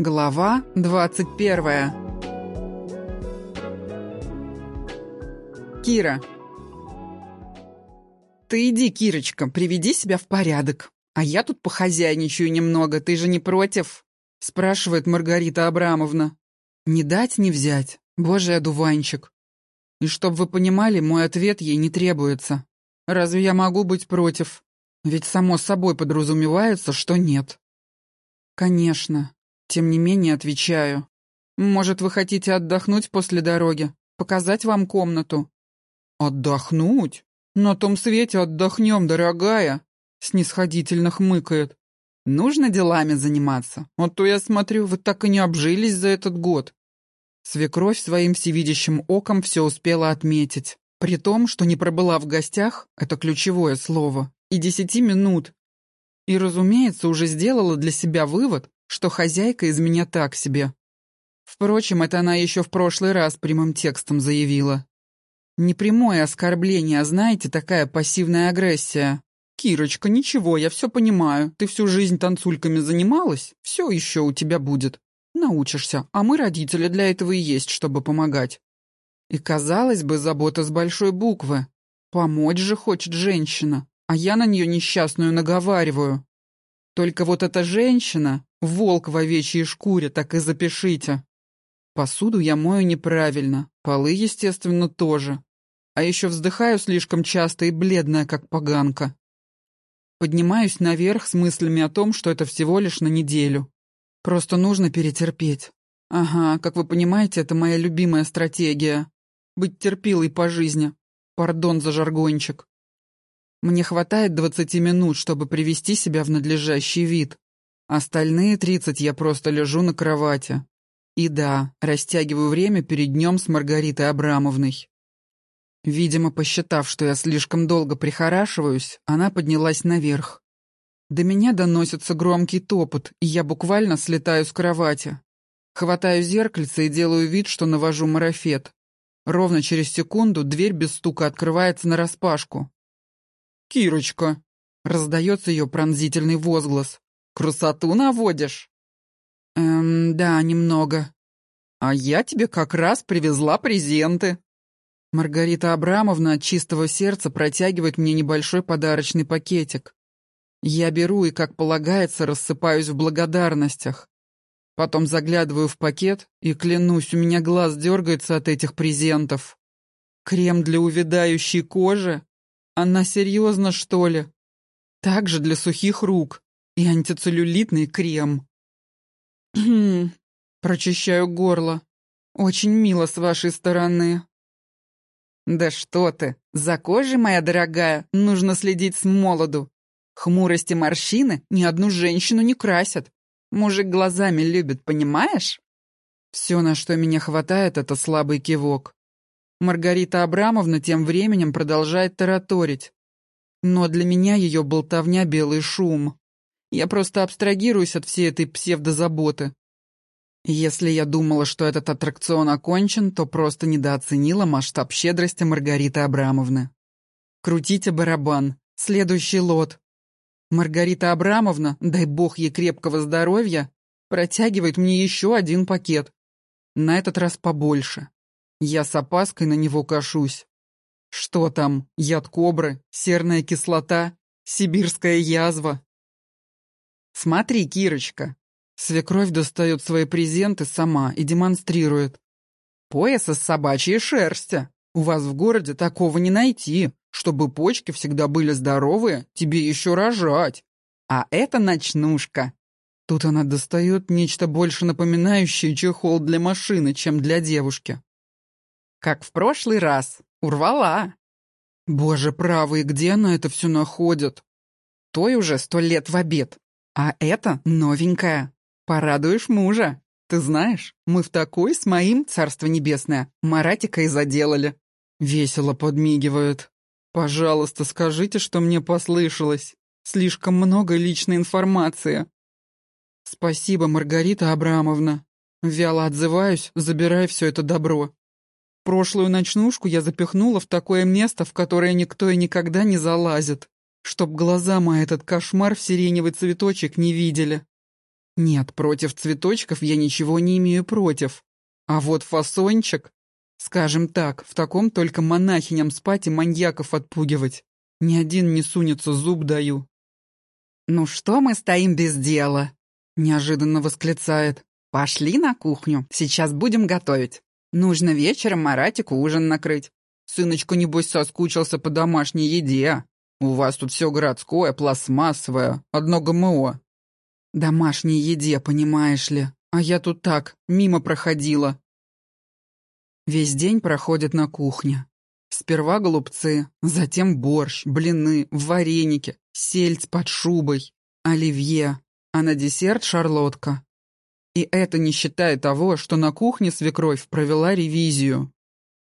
Глава 21 Кира «Ты иди, Кирочка, приведи себя в порядок. А я тут похозяйничаю немного, ты же не против?» спрашивает Маргарита Абрамовна. «Не дать, не взять. Боже, одуванчик. И чтоб вы понимали, мой ответ ей не требуется. Разве я могу быть против? Ведь само собой подразумевается, что нет». «Конечно. Тем не менее, отвечаю. Может, вы хотите отдохнуть после дороги? Показать вам комнату?» «Отдохнуть? На том свете отдохнем, дорогая!» Снисходительно хмыкает. «Нужно делами заниматься. Вот то я смотрю, вы так и не обжились за этот год». Свекровь своим всевидящим оком все успела отметить. При том, что не пробыла в гостях, это ключевое слово, и десяти минут. И, разумеется, уже сделала для себя вывод, что хозяйка из меня так себе. Впрочем, это она еще в прошлый раз прямым текстом заявила. Не прямое оскорбление, а, знаете, такая пассивная агрессия. «Кирочка, ничего, я все понимаю. Ты всю жизнь танцульками занималась? Все еще у тебя будет. Научишься, а мы, родители, для этого и есть, чтобы помогать». И, казалось бы, забота с большой буквы. Помочь же хочет женщина, а я на нее несчастную наговариваю. Только вот эта женщина Волк в овечьей шкуре, так и запишите. Посуду я мою неправильно, полы, естественно, тоже. А еще вздыхаю слишком часто и бледная, как поганка. Поднимаюсь наверх с мыслями о том, что это всего лишь на неделю. Просто нужно перетерпеть. Ага, как вы понимаете, это моя любимая стратегия. Быть терпилой по жизни. Пардон за жаргончик. Мне хватает двадцати минут, чтобы привести себя в надлежащий вид. Остальные тридцать я просто лежу на кровати. И да, растягиваю время перед днем с Маргаритой Абрамовной. Видимо, посчитав, что я слишком долго прихорашиваюсь, она поднялась наверх. До меня доносится громкий топот, и я буквально слетаю с кровати. Хватаю зеркальце и делаю вид, что навожу марафет. Ровно через секунду дверь без стука открывается нараспашку. «Кирочка!» — раздается ее пронзительный возглас. Красоту наводишь?» «Эм, да, немного. А я тебе как раз привезла презенты». Маргарита Абрамовна от чистого сердца протягивает мне небольшой подарочный пакетик. Я беру и, как полагается, рассыпаюсь в благодарностях. Потом заглядываю в пакет и, клянусь, у меня глаз дергается от этих презентов. Крем для увядающей кожи? Она серьезно, что ли? Также для сухих рук и антицеллюлитный крем. Прочищаю горло. Очень мило с вашей стороны. Да что ты, за кожей, моя дорогая, нужно следить с молоду. Хмурость и морщины ни одну женщину не красят. Мужик глазами любит, понимаешь? Все, на что меня хватает, это слабый кивок. Маргарита Абрамовна тем временем продолжает тараторить. Но для меня ее болтовня — белый шум. Я просто абстрагируюсь от всей этой псевдозаботы. Если я думала, что этот аттракцион окончен, то просто недооценила масштаб щедрости Маргариты Абрамовны. Крутите барабан. Следующий лот. Маргарита Абрамовна, дай бог ей крепкого здоровья, протягивает мне еще один пакет. На этот раз побольше. Я с опаской на него кашусь. Что там? Яд кобры? Серная кислота? Сибирская язва? «Смотри, Кирочка!» Свекровь достает свои презенты сама и демонстрирует. «Пояс из собачьей шерсти. У вас в городе такого не найти. Чтобы почки всегда были здоровые, тебе еще рожать. А это ночнушка». Тут она достает нечто больше напоминающее чехол для машины, чем для девушки. Как в прошлый раз. Урвала. Боже правый, где она это все находит? Той уже сто лет в обед. А это новенькая. Порадуешь мужа. Ты знаешь, мы в такой с моим, царство небесное, Маратика и заделали. Весело подмигивают. Пожалуйста, скажите, что мне послышалось. Слишком много личной информации. Спасибо, Маргарита Абрамовна. Вяло отзываюсь, забирая все это добро. Прошлую ночнушку я запихнула в такое место, в которое никто и никогда не залазит чтоб глаза мои этот кошмар в сиреневый цветочек не видели. Нет, против цветочков я ничего не имею против. А вот фасончик... Скажем так, в таком только монахиням спать и маньяков отпугивать. Ни один не сунется, зуб даю. «Ну что мы стоим без дела?» — неожиданно восклицает. «Пошли на кухню, сейчас будем готовить. Нужно вечером Маратику ужин накрыть. Сыночка, небось, соскучился по домашней еде. У вас тут все городское, пластмассовое, одно ГМО». «Домашней еде, понимаешь ли. А я тут так, мимо проходила». Весь день проходит на кухне. Сперва голубцы, затем борщ, блины, вареники, сельдь под шубой, оливье, а на десерт шарлотка. И это не считая того, что на кухне свекровь провела ревизию.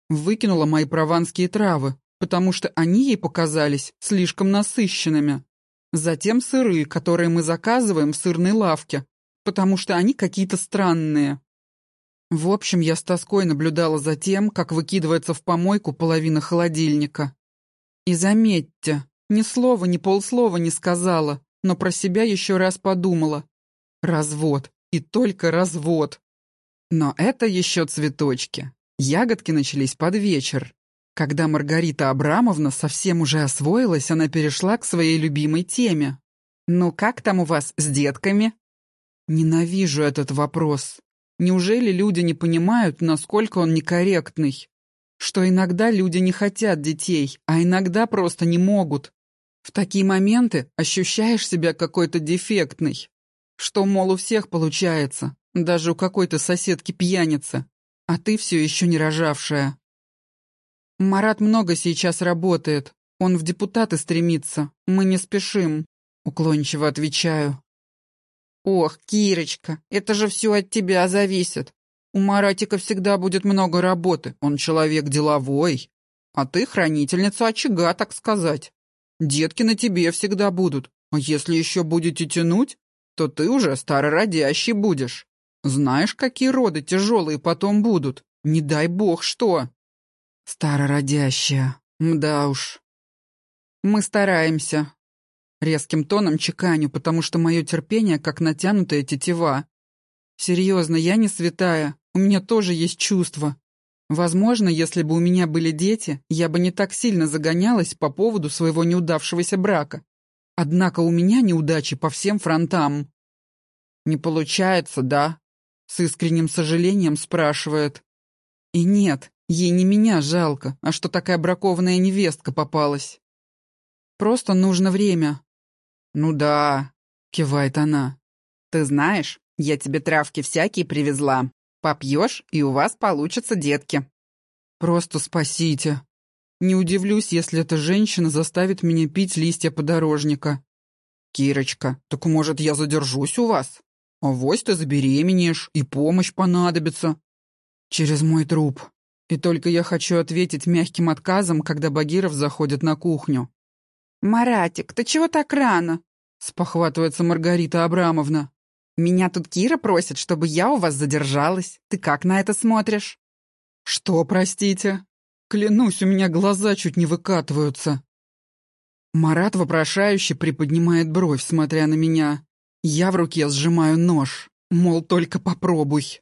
Выкинула мои прованские травы, потому что они ей показались слишком насыщенными. Затем сыры, которые мы заказываем в сырной лавке, потому что они какие-то странные. В общем, я с тоской наблюдала за тем, как выкидывается в помойку половина холодильника. И заметьте, ни слова, ни полслова не сказала, но про себя еще раз подумала. Развод. И только развод. Но это еще цветочки. Ягодки начались под вечер. Когда Маргарита Абрамовна совсем уже освоилась, она перешла к своей любимой теме. «Ну как там у вас с детками?» Ненавижу этот вопрос. Неужели люди не понимают, насколько он некорректный? Что иногда люди не хотят детей, а иногда просто не могут. В такие моменты ощущаешь себя какой-то дефектный. Что, мол, у всех получается, даже у какой-то соседки пьяницы, а ты все еще не рожавшая. Марат много сейчас работает, он в депутаты стремится, мы не спешим, уклончиво отвечаю. «Ох, Кирочка, это же все от тебя зависит. У Маратика всегда будет много работы, он человек деловой. А ты хранительница очага, так сказать. Детки на тебе всегда будут, а если еще будете тянуть, то ты уже старородящий будешь. Знаешь, какие роды тяжелые потом будут? Не дай бог что!» «Старородящая, мда уж». «Мы стараемся», Резким тоном чеканю, потому что мое терпение как натянутая тетива. Серьезно, я не святая, у меня тоже есть чувства. Возможно, если бы у меня были дети, я бы не так сильно загонялась по поводу своего неудавшегося брака. Однако у меня неудачи по всем фронтам. «Не получается, да?» — с искренним сожалением спрашивает. И нет, ей не меня жалко, а что такая бракованная невестка попалась. Просто нужно время, «Ну да», — кивает она. «Ты знаешь, я тебе травки всякие привезла. Попьешь, и у вас получатся детки». «Просто спасите. Не удивлюсь, если эта женщина заставит меня пить листья подорожника». «Кирочка, так может я задержусь у вас? Авось ты забеременеешь, и помощь понадобится». «Через мой труп. И только я хочу ответить мягким отказом, когда Багиров заходит на кухню. «Маратик, ты чего так рано?» — спохватывается Маргарита Абрамовна. «Меня тут Кира просит, чтобы я у вас задержалась. Ты как на это смотришь?» «Что, простите? Клянусь, у меня глаза чуть не выкатываются». Марат вопрошающе приподнимает бровь, смотря на меня. Я в руке сжимаю нож, мол, только попробуй.